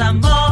amor.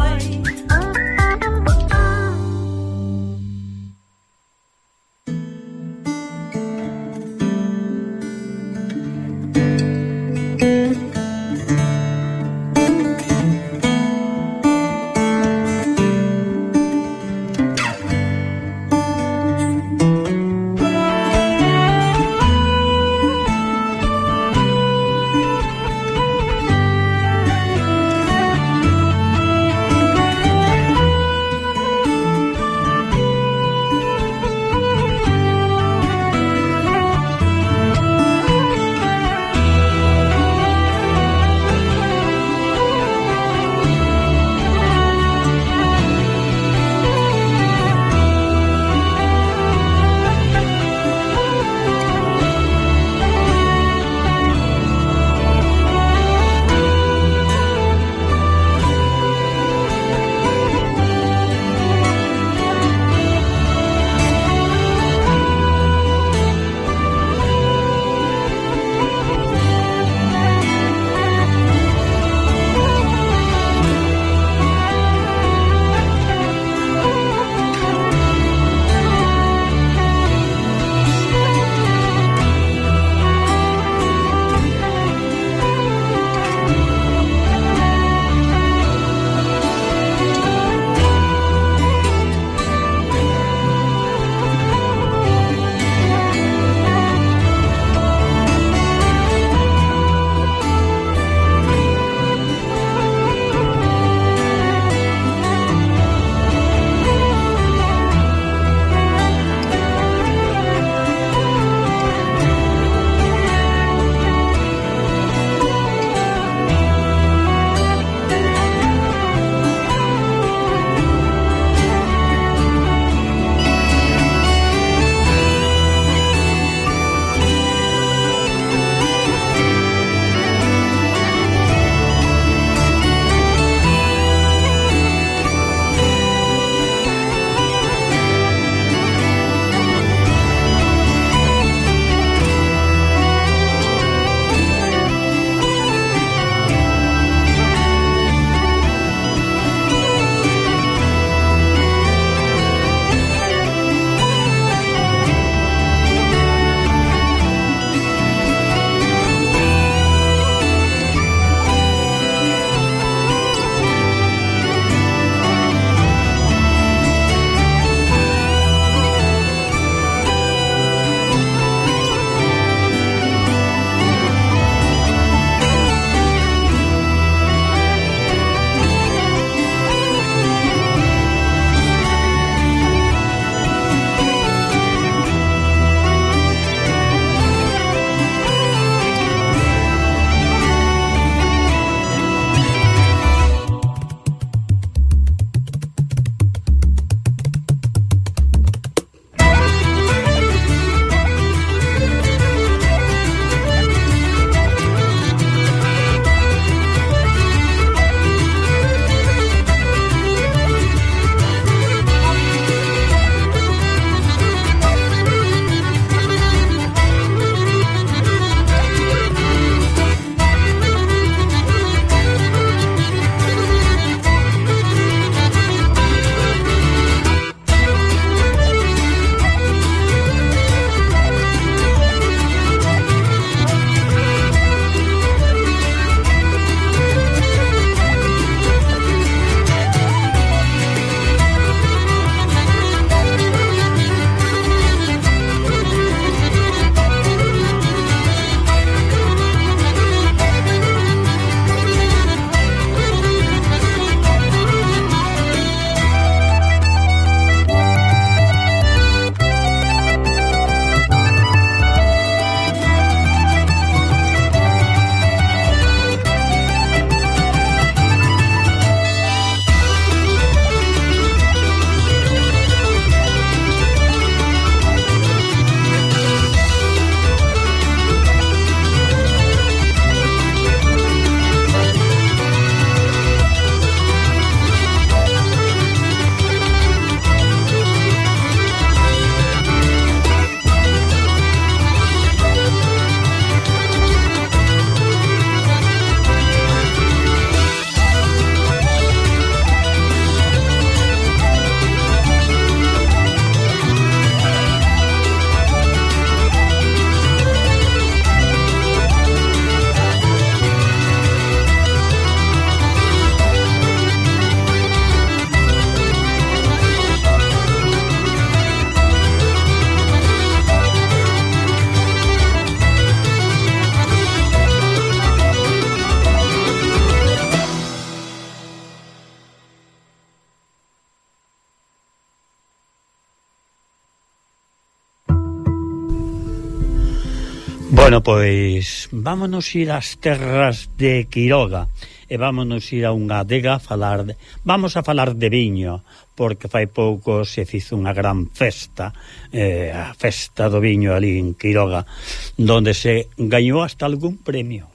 Bueno, pois vámonos ir ás terras de Quiroga e vámonos ir a unha adega a falar de, vamos a falar de viño porque fai pouco se fizo unha gran festa eh, a festa do viño ali en Quiroga donde se gañou hasta algún premio.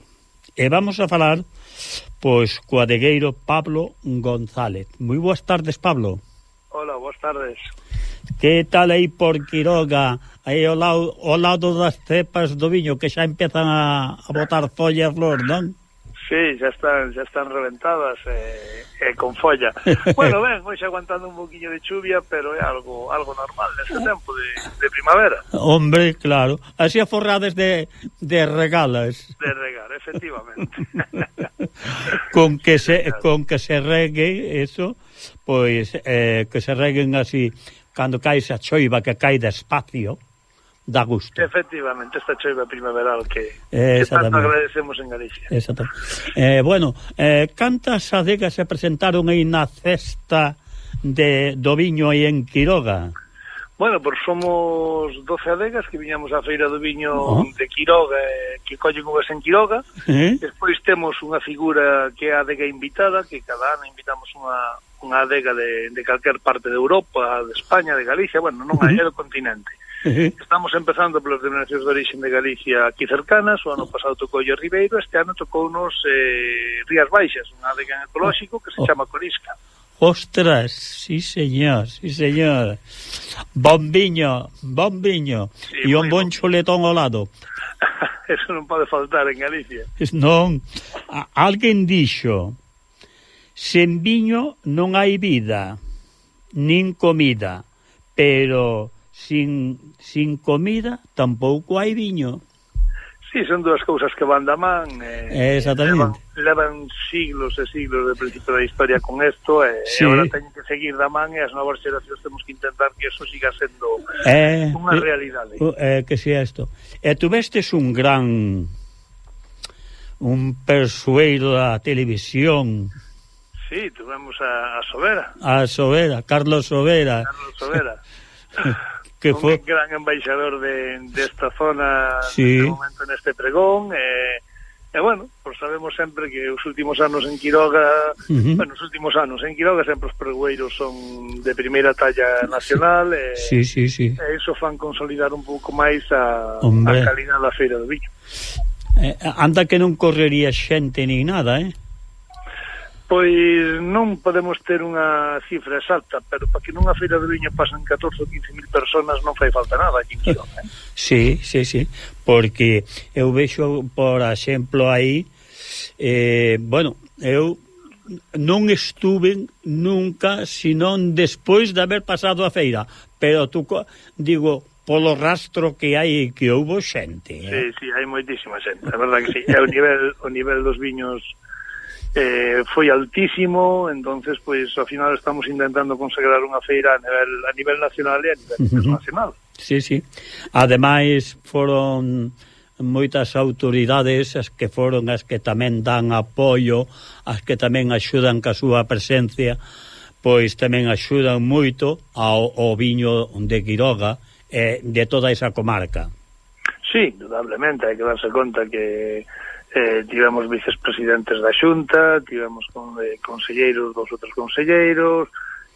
E vamos a falar pois co adegueiro Pablo González. Moi boas tardes Pablo. Hola, boas tardes. Que tal aí por Quiroga, aí ao lado, ao lado das cepas do viño, que xa empezan a, a botar follas flor, non? Sí, xa están, xa están reventadas eh, eh, con folla. bueno, ben, pois aguantando un boquiño de chuvia, pero é algo algo normal neste tempo de, de primavera. Hombre, claro. Así aforrades de, de regalas. De regar, efectivamente. con que se con que se regue eso, pois eh, que se reguen así cando cae esa choiva que cae despacio, dá gusto. Efectivamente, esta choiva primaveral que, que tanto agradecemos en Galicia. Exactamente. Eh, bueno, eh, cantas adegas se presentaron aí na cesta de do viño aí en Quiroga? Bueno, pois somos 12 adegas que viñamos á Feira do Viño oh. de Quiroga, eh, que collen uvas en Quiroga. Eh? Despois temos unha figura que é a adega invitada, que cada ano invitamos unha, unha adega de, de calquer parte de Europa, de España, de Galicia, bueno, non hai, é do continente. Estamos empezando polas denominacións de origen de Galicia aquí cercanas, o ano pasado tocou o Ribeiro, este ano tocou nos eh, Rías Baixas, unha adega en ecolóxico que se oh. chama Corisca. Ostras, sí señor, sí señor. Bombiño, bombiño. Sí, e un bon chuletón ao lado. Eso non pode faltar en Galicia. Non, alguén dixo Sen viño non hai vida, nin comida, pero sin, sin comida tampouco hai viño. Sí, son dúas cousas que van da man eh, Exactamente levan, levan siglos e siglos de principio da historia con isto e eh, sí. agora teñen que seguir da man e as novas xeracións temos que intentar que eso siga sendo eh, unha eh, realidade eh, eh, que sea isto e eh, vestes un gran un persueiro da televisión sí, tuvemos a, a Sobera. A Sobera, Carlos Sobera. Carlos Sobera. que foi un gran embaixador de desta de zona sí. de momento neste pregón e, e bueno, pois sabemos sempre que os últimos anos en Quiroga uh -huh. bueno, os últimos anos en Quiroga sempre os pregoeiros son de primeira talla nacional sí. e, sí, sí, sí. e iso fan consolidar un pouco máis a, a calidad da Feira do Viño eh, anda que non correría xente nin nada, eh? Pois non podemos ter unha cifra exacta, pero para que nunha feira de viño pasan 14 ou 15 mil personas non fai falta nada aquí en Quirón, eh? Sí, sí, sí, porque eu vexo, por exemplo, aí, eh, bueno, eu non estuve nunca, senón despois de haber pasado a feira, pero tú, digo, polo rastro que hai que houbo xente. Eh? Sí, sí, hai moitísima xente, a verdad que sí, é o nivel, o nivel dos viños eh, foi altísimo, entonces pois ao final estamos intentando consagrar unha feira a nivel a nivel nacional e a nivel uh -huh. internacional. Sí, sí. Ademais foron moitas autoridades as que foron as que tamén dan apoio, as que tamén axudan ca súa presencia, pois tamén axudan moito ao, ao viño de Quiroga e eh, de toda esa comarca. Sí, indudablemente, hai que darse conta que eh, tivemos vicepresidentes da Xunta, tivemos con, eh, conselleiros dos outros conselleiros,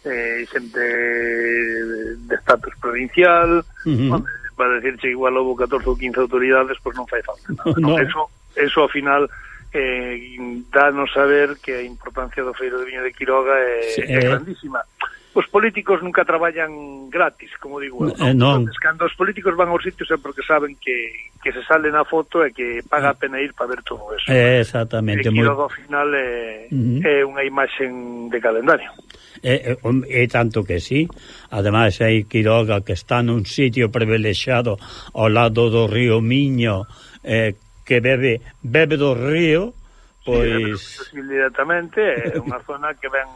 eh, xente de estatus provincial, uh -huh. bueno, para decirche igual houve 14 ou 15 autoridades, pois non fai falta. No, no. Eso, eso ao final eh, danos a ver que a importancia do Feiro de Viño de Quiroga é, sí, é eh. grandísima. Eh os políticos nunca traballan gratis, como digo eu. Eh, non. Entonces, cando os políticos van aos sitios é porque saben que, que se sale na foto e que paga a pena ir para ver todo eso. Eh, exactamente. E que ao final é, uh -huh. é unha imaxen de calendario. É, é, é tanto que sí. Ademais, hai Quiroga que está nun sitio privilexiado ao lado do río Miño eh, que bebe, bebe do río, pois... Sí, directamente, é unha zona que ven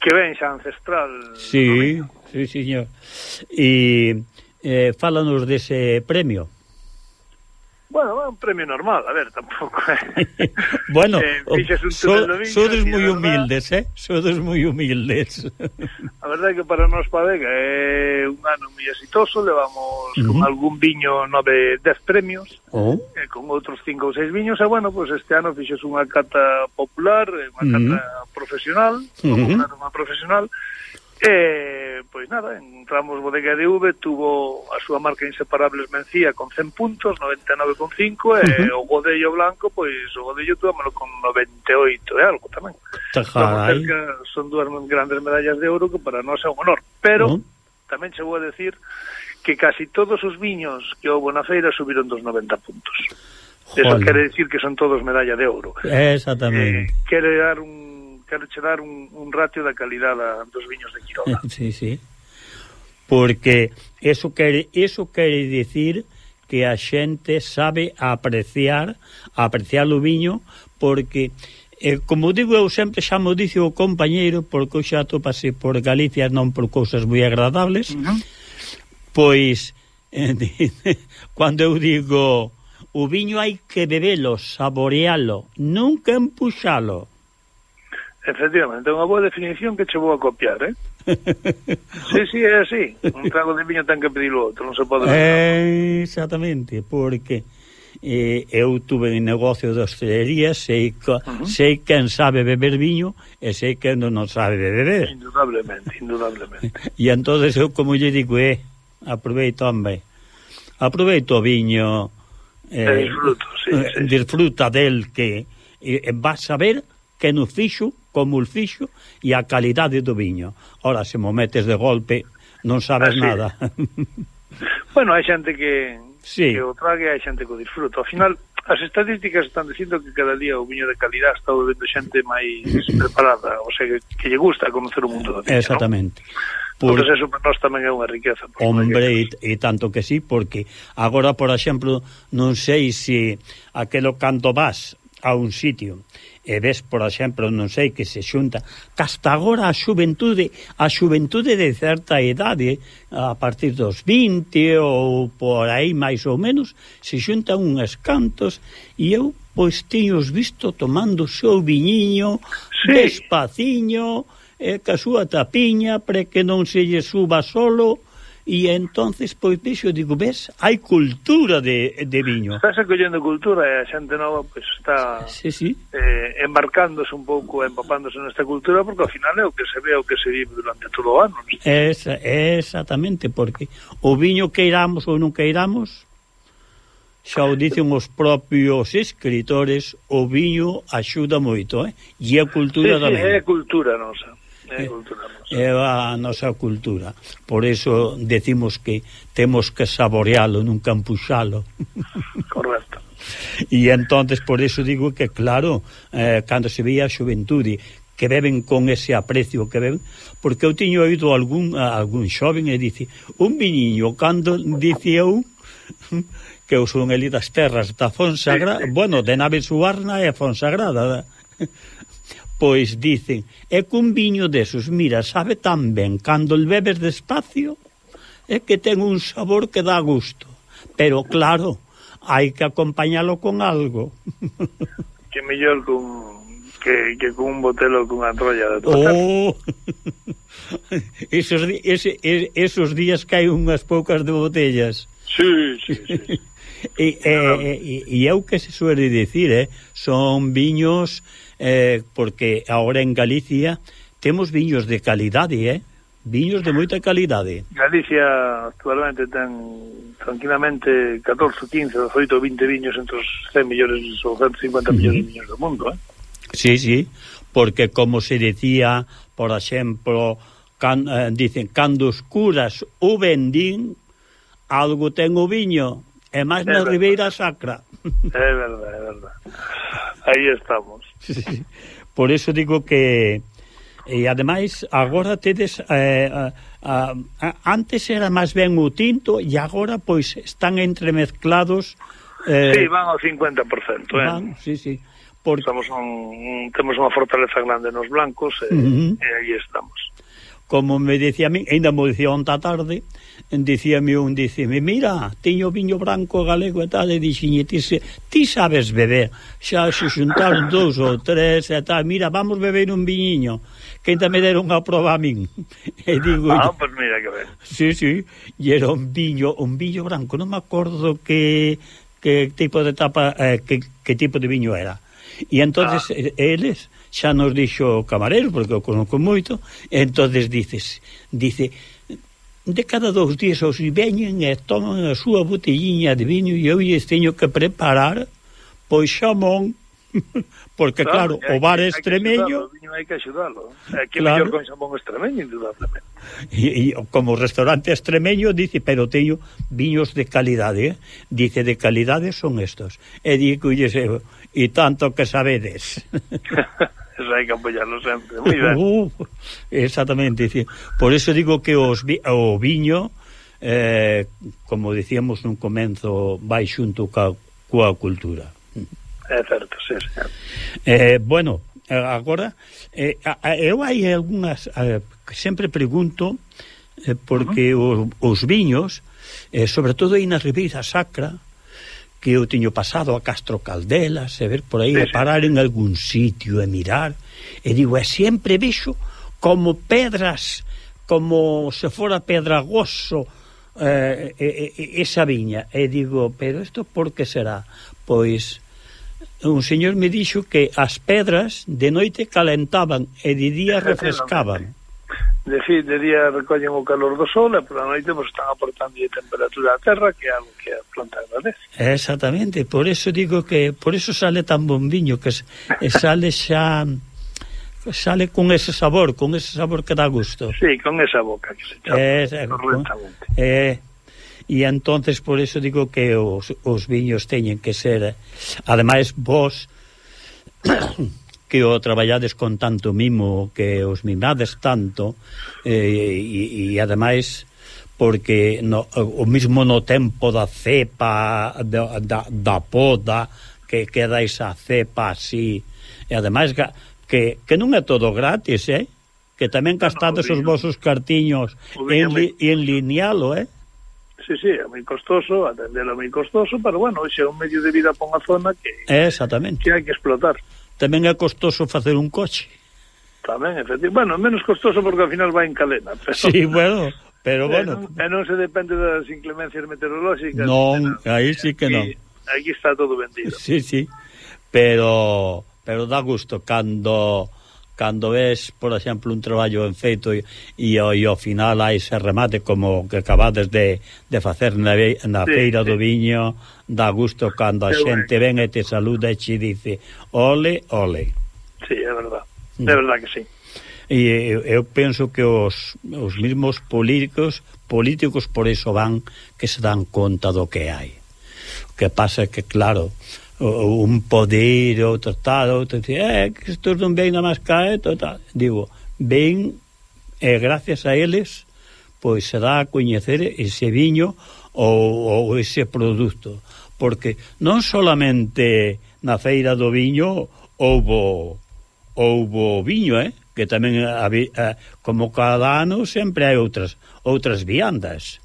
que ven xa ancestral. Sí, no sí, señor. E eh, fálanos dese premio. Bueno, é un premio normal, a ver, tampouco Eh. Oh, bueno, eh, so, sodes moi humildes, eh? Sodes moi humildes. a verdade é que para nós Padega é un ano moi exitoso, levamos uh -huh. con algún viño nove, dez premios, oh. eh, con outros cinco ou seis viños, e bueno, pues este ano fixes unha cata popular, eh, unha cata uh -huh. profesional, uh -huh. unha profesional, E, pois nada, entramos Bodega de V tuvo a súa marca Inseparables Mencía con 100 puntos, 99,5, uh -huh. e o Godello Blanco, pois o Godello tuvámoslo con 98 e algo tamén. Cerca, son dúas grandes medallas de ouro que para nós é un honor, pero uh -huh. tamén chegou a decir que casi todos os viños que houve na feira subiron dos 90 puntos. Joder. Eso quere decir que son todos medalla de ouro. Exactamente. Eh, quere dar un quero che dar un, un ratio da calidade dos viños de Quiroga. sí, sí. Porque eso quere, eso quere dicir que a xente sabe apreciar apreciar o viño porque eh, como digo eu sempre xa mo dice o compañeiro porque xa topase por Galicia non por cousas moi agradables uh -huh. pois eh, cando eu digo o viño hai que bebelo, saborealo nunca empuxalo Efectivamente, unha boa definición que che vou a copiar, eh? sí, sí, é así. Un trago de viño ten que pedir o outro, non se pode... Eh, exactamente, porque eh, eu tuve en negocio de hostelería, sei, uh -huh. sei quen sabe beber viño e sei quen non sabe beber. Indudablemente, indudablemente. e entonces eu, como lle digo, eh, aproveito, hombre, aproveito o viño... Eh, disfruto, sí, eh, sí, sí. Disfruta del que... Eh, vas a ver que no fixo como o fixo e a calidade do viño. Ora, se mo metes de golpe, non sabes Así. nada. bueno, hai xente que, sí. que o trague hai xente que o disfruta. Ao final, as estadísticas están dicindo que cada día o viño de calidad está vendo xente máis preparada, ou sea, que, que lle gusta conocer o mundo do viño, Exactamente. ¿no? Por... Entón, eso para nós tamén é unha riqueza. Hombre, e, e tanto que sí, porque agora, por exemplo, non sei se aquelo canto vas a un sitio e ves, por exemplo, non sei que se xunta casta agora a xuventude a xuventude de certa idade a partir dos 20 ou por aí máis ou menos se xuntan uns cantos e eu pois teños visto tomando o seu viñiño sí. despaciño e ca súa tapiña pre que non se lle suba solo e entonces pois vexo, digo, ves, hai cultura de, de viño. Estás acollendo cultura e a xente nova pois está sí, sí. Eh, embarcándose un pouco, empapándose nesta cultura porque ao final é o que se ve, o que se vive durante todo o ano. Esa, exactamente, porque o viño que iramos ou non que iramos xa o dicen os propios escritores, o viño axuda moito, eh? E a cultura sí, sí. É cultura nosa é, eh, é a nosa cultura. Por eso decimos que temos que saborealo, nunca empuxalo. Correcto. E entonces por eso digo que claro, eh, cando se veía a xuventude que beben con ese aprecio que beben, porque eu tiño oído algún algún xoven e dice, un viñiño cando dice eu que eu son elí das terras da Fonsagrada, sí, sí. bueno, de nave Suarna e Fonsagrada, Pois dicen, é cun viño desos, mira, sabe tan ben, cando el bebes despacio, é que ten un sabor que dá gusto. Pero claro, hai que acompañalo con algo. que mellor con que, que cun botelo cunha trolla de oh. esos, ese, esos días que hai unhas poucas de botellas. Sí, sí, sí. e, e, e, e eu que se suele dicir, eh, son viños eh, porque agora en Galicia temos viños de calidade, eh? Viños de moita calidade. Galicia actualmente ten tranquilamente 14, 15, 18, 20 viños entre os 100 millóns ou 150 millóns de viños do mundo, eh? Sí, sí, porque como se decía, por exemplo, can, eh, dicen, cando os curas o vendín, algo ten o viño, e máis na Ribeira Sacra. É verdade, é verdade. Aí estamos. Por eso digo que e ademais agora tedes eh, a, a, a, antes era máis ben o tinto e agora pois están entremezclados eh, Sí, van ao 50%, eh. Van, sí, sí. Porque... Estamos un, temos unha fortaleza grande nos blancos e uh -huh. e aí estamos como me decía a mí, ainda me dicía onta tarde, dicíame un, dicíame, mira, teño viño branco galego e tal, e dixiñe, ti, se, ti sabes beber, xa se xuntar dous ou tres e tal, mira, vamos beber un viñiño, que ainda me deron a proba a min. E digo, ah, pois pues mira que ben. Sí, sí, e era un viño, un viño branco, non me acordo que, que tipo de tapa, eh, que, que tipo de viño era. E entonces ah. eles xa nos dixo o camarero, porque o conozco moito, entonces dices, dice, de cada dous días os veñen e toman a súa botellinha de viño e eu lles teño que preparar pois xamón porque claro, claro o bar extremeño. o viño hai que axudalo é que claro. mellor con xamón extremeño indudablemente. E, e como restaurante extremeño dice, pero teño viños de calidade eh? dice, de calidade son estos e dico, e tanto que sabedes eso hai que apoyarlo sempre, moi ben. Uh, exactamente, por eso digo que os vi, o viño eh, como dicíamos nun comenzo vai xunto ca, coa cultura. É certo, sí, sí. Eh, bueno, agora eh, eu hai algunhas eh, sempre pregunto eh, porque uh -huh. os, os viños eh, sobre todo aí na Ribeira Sacra que eu teño pasado a Castro Caldelas e ver por aí, e parar en algún sitio e mirar, e digo, e sempre vexo como pedras, como se fora pedragoso eh, eh, esa viña. E digo, pero isto por que será? Pois un señor me dixo que as pedras de noite calentaban e de día refrescaban de, fi, de día recollen o calor do sol e pola noite pues, están aportando a temperatura á terra que é algo que a planta agradece. Exactamente, por eso digo que por eso sale tan bombiño que eh, sale xa sale con ese sabor, con ese sabor que dá gusto. Sí, con esa boca que se chama. Eh, correctamente. Eh, e entonces por eso digo que os, os viños teñen que ser ademais vos que o traballades con tanto mimo, que os mimades tanto, eh, e, e ademais porque no, o mismo no tempo da cepa, da, da, da poda, que queda esa cepa así, e ademais que, que non é todo gratis, eh? que tamén gastades os vosos cartiños en, li, en linealo, eh? Sí, sí, é moi costoso, atendelo é moi costoso, pero bueno, xe é un medio de vida para unha zona que, Exactamente. que hai que explotar tamén é costoso facer un coche. Tamén, efectivamente. Bueno, menos costoso porque ao final vai en cadena. Pero... Sí, bueno, pero bueno. E non, e non se depende das inclemencias meteorolóxicas. Non, aí sí que non. Aquí está todo vendido. Sí, sí, pero, pero dá gusto cando cando ves, por exemplo, un traballo en feito e, e, e ao final hai ese remate como que acabades de, de facer na, na sí, feira sí. do viño, dá gusto cando a xente ven e te saluda e te dice ole, ole. Sí, é verdad, mm. é verdad que sí. E eu penso que os, os mismos políticos políticos por iso van que se dan conta do que hai. O que pasa é que, claro, un poder, outro tal, outro dice, eh, que estos non ven na máis cae, total. Digo, ven, e gracias a eles, pois se dá a coñecer ese viño ou, ou ese produto. Porque non solamente na feira do viño houbo, houbo viño, eh? que tamén eh, como cada ano sempre hai outras outras viandas.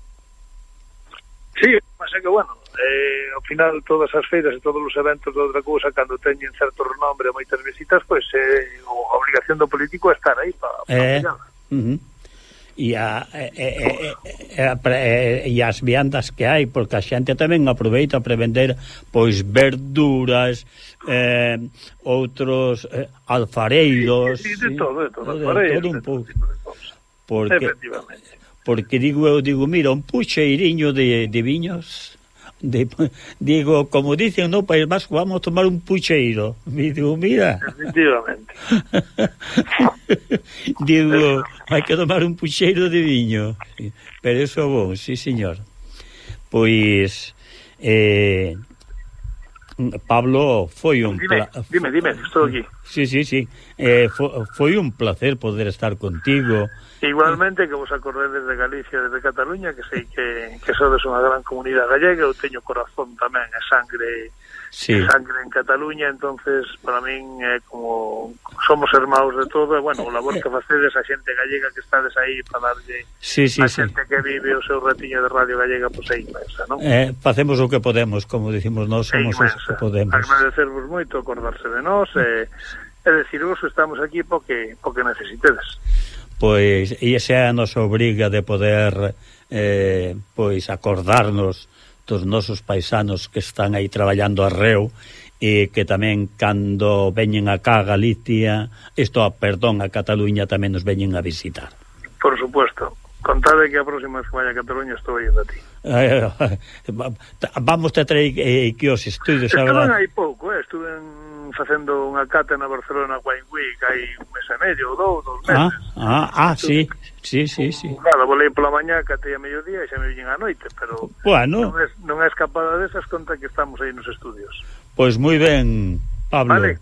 Sí, pasa que bueno, eh, ao final todas as feiras e todos os eventos de outra cousa cando teñen certo renombre e moitas visitas pois eh, a obligación do político é estar aí para pa eh, uh -huh. e, a, e, e, e, e, as viandas que hai porque a xente tamén aproveita para vender pois verduras eh, outros eh, alfareiros sí, sí, de todo, de todo, de, alfareiros, todo un pouco porque, porque digo eu digo mira un puxeiriño de, de viños de, digo, como dicen no País Vasco, vamos tomar un pucheiro. Me digo, mira. Definitivamente. digo, hai que tomar un pucheiro de viño. Pero eso bon, sí, señor. Pois, eh, Pablo, foi un... Dime, dime, dime, estou aquí. Sí, sí, sí. Eh, foi un placer poder estar contigo. Igualmente que vos acordedes de Galicia, desde Cataluña, que sei que, que sodes unha gran comunidade gallega, eu teño corazón tamén e sangre sí. sangre en Cataluña, entonces para min é eh, como somos hermanos de todo, e bueno, o labor que facedes a xente gallega que estades aí para darlle sí, sí, a xente sí. que vive o seu ratiño de radio gallega, pois pues, é inmensa, non? Eh, facemos o que podemos, como dicimos nós, somos os que podemos. Agradecervos moito, acordarse de nós, e, e decirvos estamos aquí porque, porque necesitedes. Pois, e esa é a nosa obriga de poder eh, pois acordarnos dos nosos paisanos que están aí traballando a e que tamén cando veñen acá a Galicia, isto, perdón, a Cataluña tamén nos veñen a visitar. Por supuesto. Contade que a próxima vez que vaya a Cataluña estou indo a ti. Eh, vamos te traer eh, que os estudos... Estuve hai pouco, eh, estuve en facendo unha cata na Barcelona Wine Week hai un mes e medio ou dous, dous ah, meses. Ah, ah, ah sí, sí, sí, sí. Nada, volei pola mañá, catei a mediodía e xa me viñen a noite, pero bueno. non, é, non é escapada desas conta que estamos aí nos estudios. Pois pues moi ben, Pablo. Vale.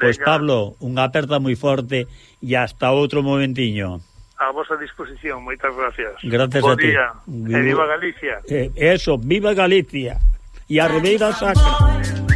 Pois pues Pablo, unha aperta moi forte e hasta outro momentiño. A vosa disposición, moitas gracias. Gracias Bo a ti. Viva... E viva Galicia. Eh, eso, viva Galicia. E a Ribeira Sacra.